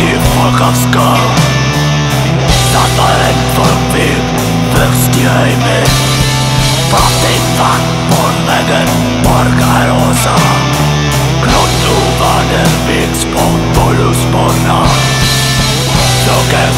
i forkastskap. Satt og hengt forbi veksthjeimen. i vakt på leggen, borgerrosa. Klott over den viks på volusbånda. Noen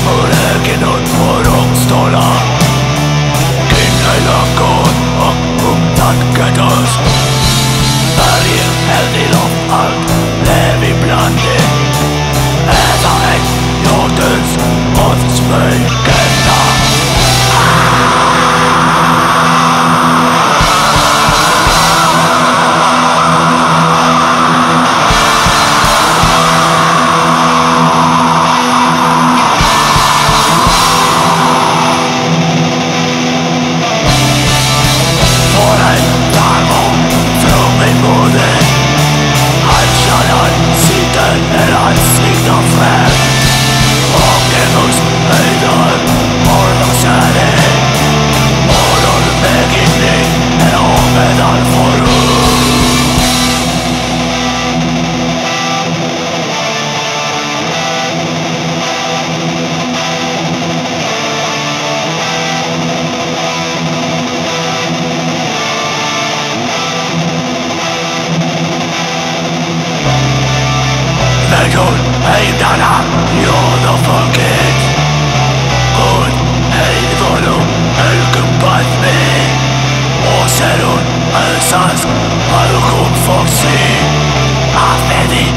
sans à le groupe Foxy a fait des